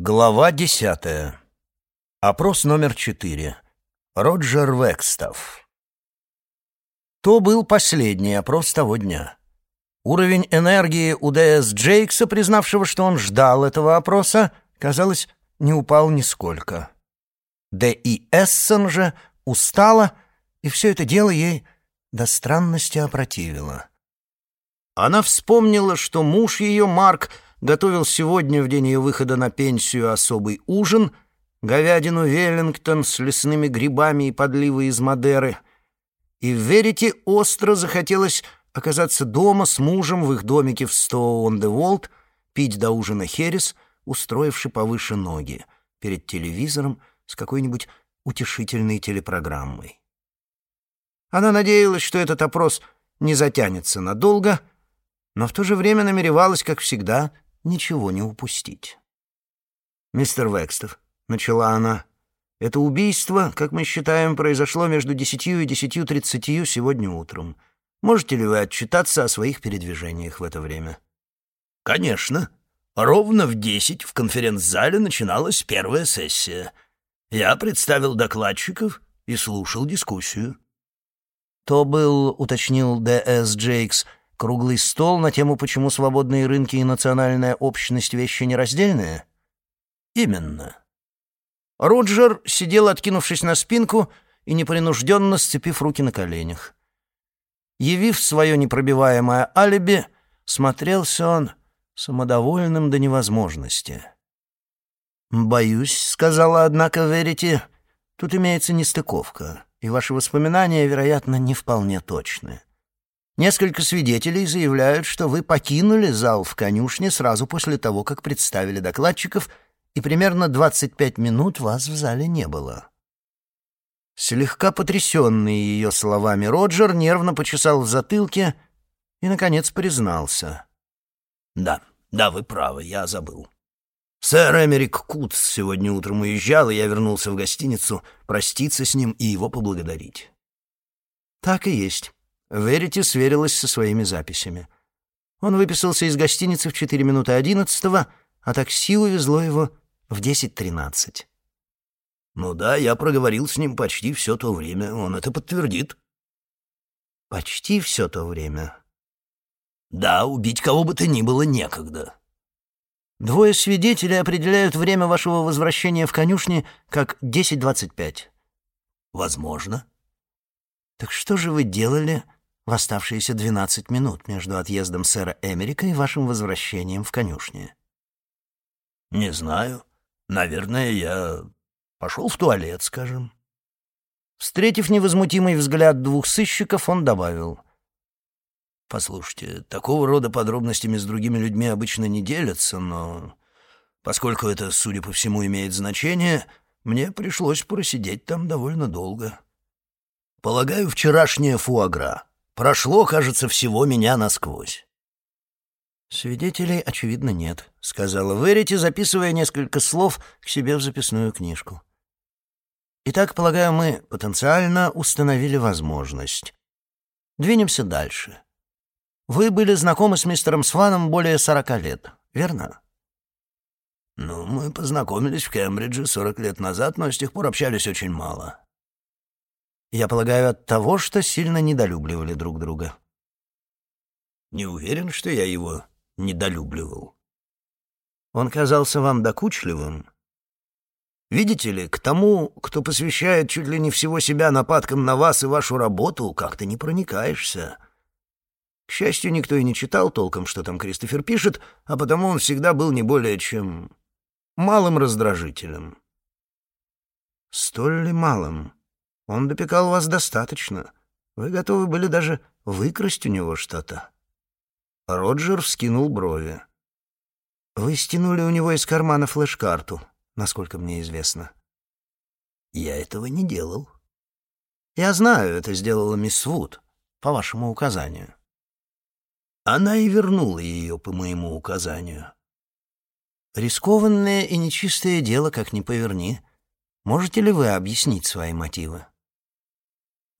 Глава десятая. Опрос номер четыре. Роджер Векстов. То был последний опрос того дня. Уровень энергии у Д.С. Джейкса, признавшего, что он ждал этого опроса, казалось, не упал нисколько. Д. И. Эссон же устала, и все это дело ей до странности опротивило. Она вспомнила, что муж ее, Марк, готовил сегодня, в день ее выхода на пенсию, особый ужин, говядину Веллингтон с лесными грибами и подливой из Мадеры. И Верите остро захотелось оказаться дома с мужем в их домике в Стоун-де-Волт, пить до ужина херес, устроивши повыше ноги, перед телевизором с какой-нибудь утешительной телепрограммой. Она надеялась, что этот опрос не затянется надолго, но в то же время намеревалась, как всегда, ничего не упустить. «Мистер Векстов», — начала она, — «это убийство, как мы считаем, произошло между десятью и десятью тридцатью сегодня утром. Можете ли вы отчитаться о своих передвижениях в это время?» «Конечно. Ровно в десять в конференц-зале начиналась первая сессия. Я представил докладчиков и слушал дискуссию». «То был, — уточнил Д.С. Джейкс, — Круглый стол на тему «Почему свободные рынки и национальная общность вещи нераздельные»? Именно. Роджер сидел, откинувшись на спинку и непринужденно сцепив руки на коленях. Явив свое непробиваемое алиби, смотрелся он самодовольным до невозможности. «Боюсь», — сказала, однако, верите, — «тут имеется нестыковка, и ваши воспоминания, вероятно, не вполне точны». Несколько свидетелей заявляют, что вы покинули зал в конюшне сразу после того, как представили докладчиков, и примерно 25 минут вас в зале не было. Слегка потрясенный ее словами Роджер нервно почесал в затылке и, наконец, признался. «Да, да, вы правы, я забыл. Сэр Эмерик Кутс сегодня утром уезжал, и я вернулся в гостиницу проститься с ним и его поблагодарить». «Так и есть». Верити сверилась со своими записями. Он выписался из гостиницы в 4 минуты 11 а такси увезло его в 10.13. «Ну да, я проговорил с ним почти все то время, он это подтвердит». «Почти все то время?» «Да, убить кого бы то ни было некогда». «Двое свидетелей определяют время вашего возвращения в конюшни как 10.25». «Возможно». «Так что же вы делали в оставшиеся двенадцать минут между отъездом сэра Эмерика и вашим возвращением в конюшне? Не знаю. Наверное, я пошел в туалет, скажем. Встретив невозмутимый взгляд двух сыщиков, он добавил. «Послушайте, такого рода подробностями с другими людьми обычно не делятся, но поскольку это, судя по всему, имеет значение, мне пришлось просидеть там довольно долго. Полагаю, вчерашняя фуагра. Прошло, кажется, всего меня насквозь. «Свидетелей, очевидно, нет», — сказала Верити, записывая несколько слов к себе в записную книжку. «Итак, полагаю, мы потенциально установили возможность. Двинемся дальше. Вы были знакомы с мистером Сваном более сорока лет, верно?» «Ну, мы познакомились в Кембридже сорок лет назад, но с тех пор общались очень мало. Я полагаю, от того, что сильно недолюбливали друг друга. Не уверен, что я его недолюбливал. Он казался вам докучливым? Видите ли, к тому, кто посвящает чуть ли не всего себя нападкам на вас и вашу работу, как-то не проникаешься. К счастью, никто и не читал толком, что там Кристофер пишет, а потому он всегда был не более чем малым раздражителем. Столь ли малым? Он допекал вас достаточно. Вы готовы были даже выкрасть у него что-то». Роджер вскинул брови. «Вы стянули у него из кармана флеш-карту, насколько мне известно». «Я этого не делал». «Я знаю, это сделала мисс Вуд, по вашему указанию». Она и вернула ее по моему указанию. «Рискованное и нечистое дело, как ни поверни. Можете ли вы объяснить свои мотивы?»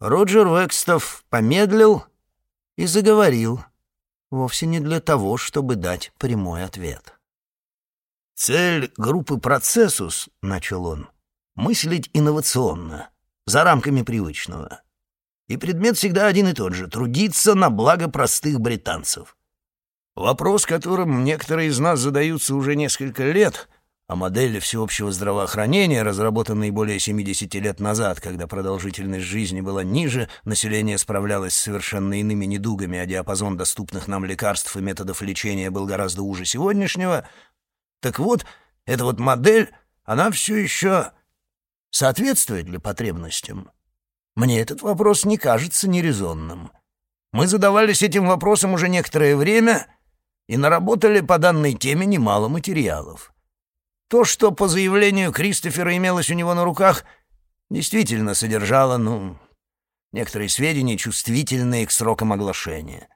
Роджер Векстов помедлил и заговорил, вовсе не для того, чтобы дать прямой ответ. «Цель группы «Процессус», — начал он, — мыслить инновационно, за рамками привычного. И предмет всегда один и тот же — трудиться на благо простых британцев. Вопрос, которым некоторые из нас задаются уже несколько лет, о модели всеобщего здравоохранения, разработанной более 70 лет назад, когда продолжительность жизни была ниже, население справлялось с совершенно иными недугами, а диапазон доступных нам лекарств и методов лечения был гораздо уже сегодняшнего. Так вот, эта вот модель, она все еще соответствует ли потребностям? Мне этот вопрос не кажется нерезонным. Мы задавались этим вопросом уже некоторое время и наработали по данной теме немало материалов. То, что по заявлению Кристофера имелось у него на руках, действительно содержало, ну, некоторые сведения, чувствительные к срокам оглашения.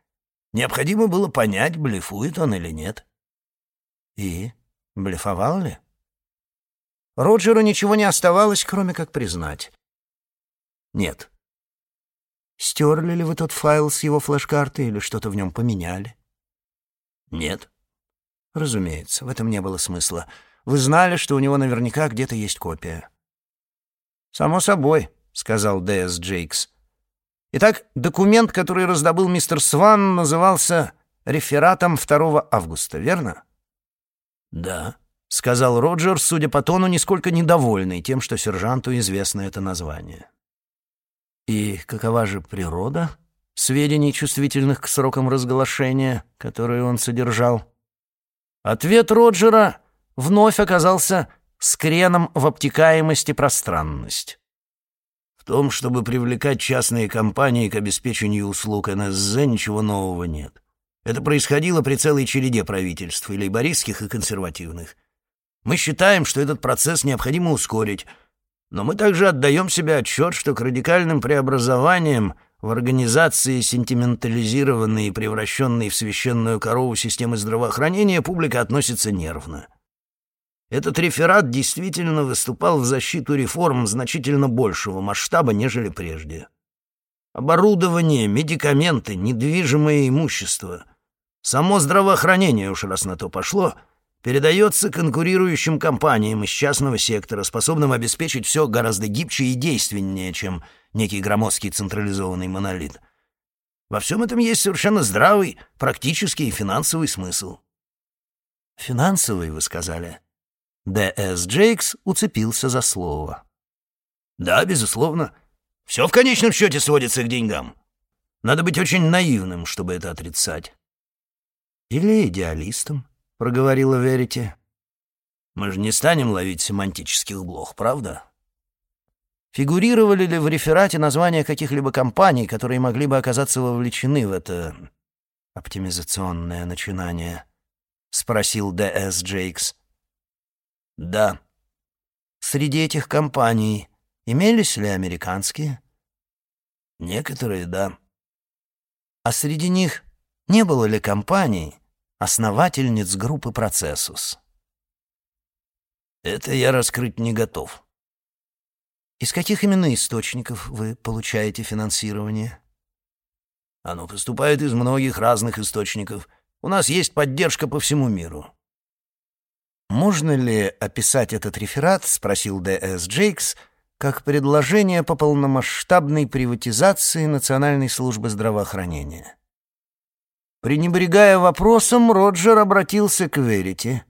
Необходимо было понять, блефует он или нет. И блефовал ли? Роджеру ничего не оставалось, кроме как признать. Нет. Стерли ли вы тот файл с его флеш-карты или что-то в нем поменяли? Нет. Разумеется, в этом не было смысла. Вы знали, что у него наверняка где-то есть копия. «Само собой», — сказал Д.С. Джейкс. Итак, документ, который раздобыл мистер Сван, назывался «Рефератом 2 августа», верно? «Да», — сказал Роджер, судя по тону, нисколько недовольный тем, что сержанту известно это название. «И какова же природа сведений, чувствительных к срокам разглашения, которые он содержал?» Ответ Роджера вновь оказался скреном в обтекаемости пространность. В том, чтобы привлекать частные компании к обеспечению услуг НСЗ, ничего нового нет. Это происходило при целой череде правительств, и лейбористских, и консервативных. Мы считаем, что этот процесс необходимо ускорить, но мы также отдаем себе отчет, что к радикальным преобразованиям в организации, сентиментализированной и превращенной в священную корову системы здравоохранения, публика относится нервно. Этот реферат действительно выступал в защиту реформ значительно большего масштаба, нежели прежде. Оборудование, медикаменты, недвижимое имущество. Само здравоохранение, уж раз на то пошло, передается конкурирующим компаниям из частного сектора, способным обеспечить все гораздо гибче и действеннее, чем некий громоздкий централизованный монолит. Во всем этом есть совершенно здравый, практический и финансовый смысл. «Финансовый, вы сказали?» Д.С. Джейкс уцепился за слово. «Да, безусловно. Все в конечном счете сводится к деньгам. Надо быть очень наивным, чтобы это отрицать». «Или идеалистом», — проговорила Верите. «Мы же не станем ловить семантических блох, правда?» Фигурировали ли в реферате названия каких-либо компаний, которые могли бы оказаться вовлечены в это оптимизационное начинание? — спросил Д.С. Джейкс. Да. Среди этих компаний имелись ли американские? Некоторые, да. А среди них не было ли компаний, основательниц группы «Процессус»? Это я раскрыть не готов. Из каких именно источников вы получаете финансирование? Оно поступает из многих разных источников. У нас есть поддержка по всему миру. «Можно ли описать этот реферат, — спросил Д.С. Джейкс, — как предложение по полномасштабной приватизации Национальной службы здравоохранения?» Пренебрегая вопросом, Роджер обратился к Верите.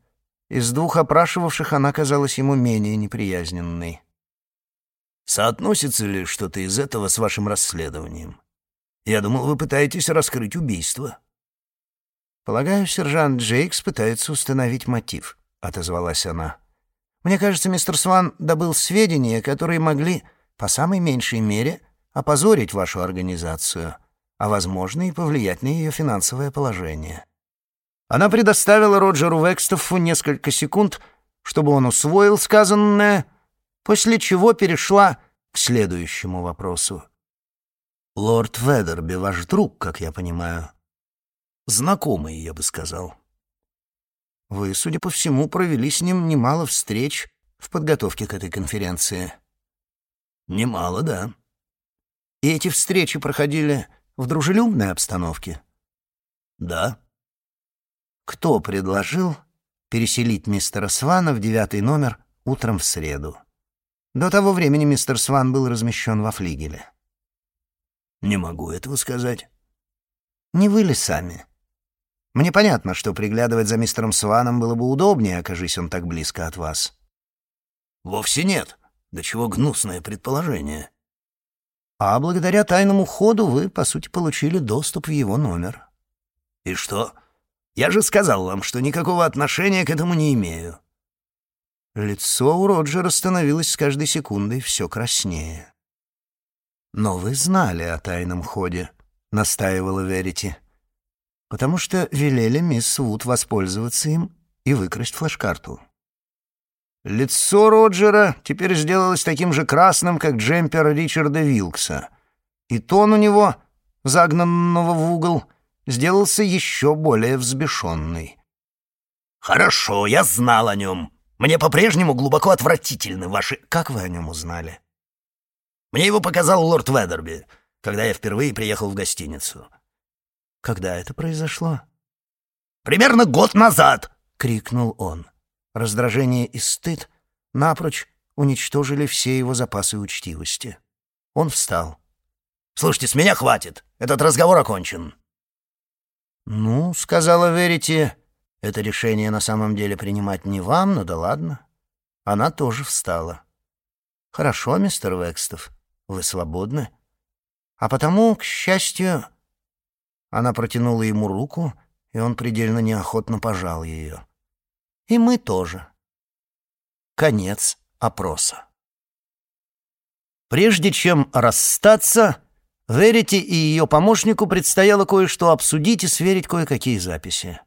Из двух опрашивавших она казалась ему менее неприязненной. «Соотносится ли что-то из этого с вашим расследованием? Я думал, вы пытаетесь раскрыть убийство». Полагаю, сержант Джейкс пытается установить мотив отозвалась она. «Мне кажется, мистер Сван добыл сведения, которые могли, по самой меньшей мере, опозорить вашу организацию, а, возможно, и повлиять на ее финансовое положение». Она предоставила Роджеру Векстофу несколько секунд, чтобы он усвоил сказанное, после чего перешла к следующему вопросу. «Лорд Ведерби ваш друг, как я понимаю?» «Знакомый, я бы сказал». Вы, судя по всему, провели с ним немало встреч в подготовке к этой конференции. Немало, да. И эти встречи проходили в дружелюбной обстановке? Да. Кто предложил переселить мистера Свана в девятый номер утром в среду. До того времени мистер Сван был размещен во флигеле. «Не могу этого сказать». «Не вы ли сами?» «Мне понятно, что приглядывать за мистером Сваном было бы удобнее, окажись он так близко от вас». «Вовсе нет. До чего гнусное предположение». «А благодаря тайному ходу вы, по сути, получили доступ в его номер». «И что? Я же сказал вам, что никакого отношения к этому не имею». Лицо у Роджера становилось с каждой секундой все краснее. «Но вы знали о тайном ходе», — настаивала Верити, «потому что велели мисс Вуд воспользоваться им и выкрасть флеш-карту». Лицо Роджера теперь сделалось таким же красным, как джемпер Ричарда Вилкса, и тон у него, загнанного в угол, сделался еще более взбешенный. «Хорошо, я знал о нем. Мне по-прежнему глубоко отвратительны ваши...» «Как вы о нем узнали?» «Мне его показал лорд Ведерби, когда я впервые приехал в гостиницу». «Когда это произошло?» «Примерно год назад!» — крикнул он. Раздражение и стыд напрочь уничтожили все его запасы учтивости. Он встал. «Слушайте, с меня хватит. Этот разговор окончен». «Ну, — сказала Верите, — это решение на самом деле принимать не вам, но да ладно». Она тоже встала. «Хорошо, мистер Векстов, вы свободны. А потому, к счастью...» Она протянула ему руку, и он предельно неохотно пожал ее. И мы тоже. Конец опроса. Прежде чем расстаться, Верите и ее помощнику предстояло кое-что обсудить и сверить кое-какие записи.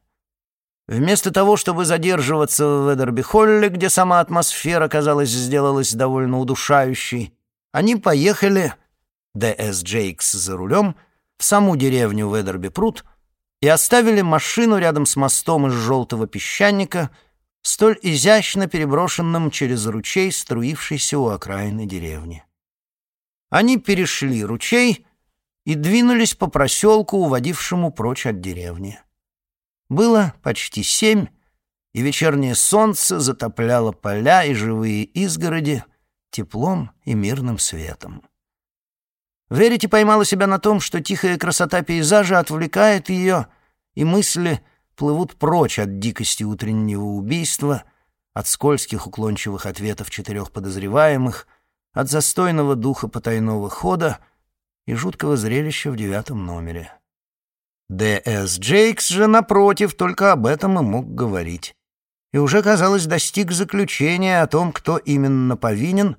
Вместо того, чтобы задерживаться в Эдерби-Холле, где сама атмосфера, казалось, сделалась довольно удушающей, они поехали, Д.С. Джейкс за рулем, в саму деревню Ведерби-Прут и оставили машину рядом с мостом из желтого песчаника — столь изящно переброшенным через ручей, струившийся у окраины деревни. Они перешли ручей и двинулись по проселку, уводившему прочь от деревни. Было почти семь, и вечернее солнце затопляло поля и живые изгороди теплом и мирным светом. Верите поймала себя на том, что тихая красота пейзажа отвлекает ее, и мысли — плывут прочь от дикости утреннего убийства, от скользких уклончивых ответов четырех подозреваемых, от застойного духа потайного хода и жуткого зрелища в девятом номере. Д.С. Джейкс же, напротив, только об этом и мог говорить. И уже, казалось, достиг заключения о том, кто именно повинен,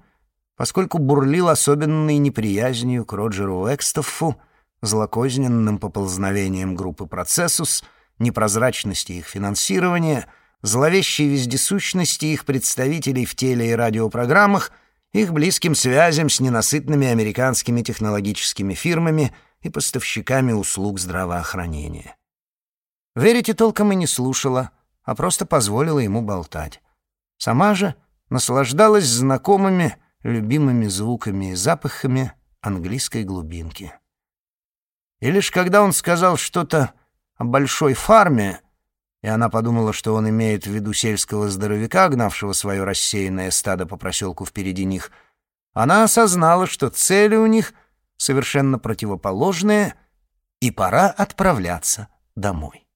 поскольку бурлил особенной неприязнью к Роджеру Экстоффу, злокозненным поползновением группы «Процессус», непрозрачности их финансирования, зловещей вездесущности их представителей в теле- и радиопрограммах, их близким связям с ненасытными американскими технологическими фирмами и поставщиками услуг здравоохранения. Верите толком и не слушала, а просто позволила ему болтать. Сама же наслаждалась знакомыми, любимыми звуками и запахами английской глубинки. И лишь когда он сказал что-то о большой фарме, и она подумала, что он имеет в виду сельского здоровяка, гнавшего свое рассеянное стадо по проселку впереди них, она осознала, что цели у них совершенно противоположные, и пора отправляться домой.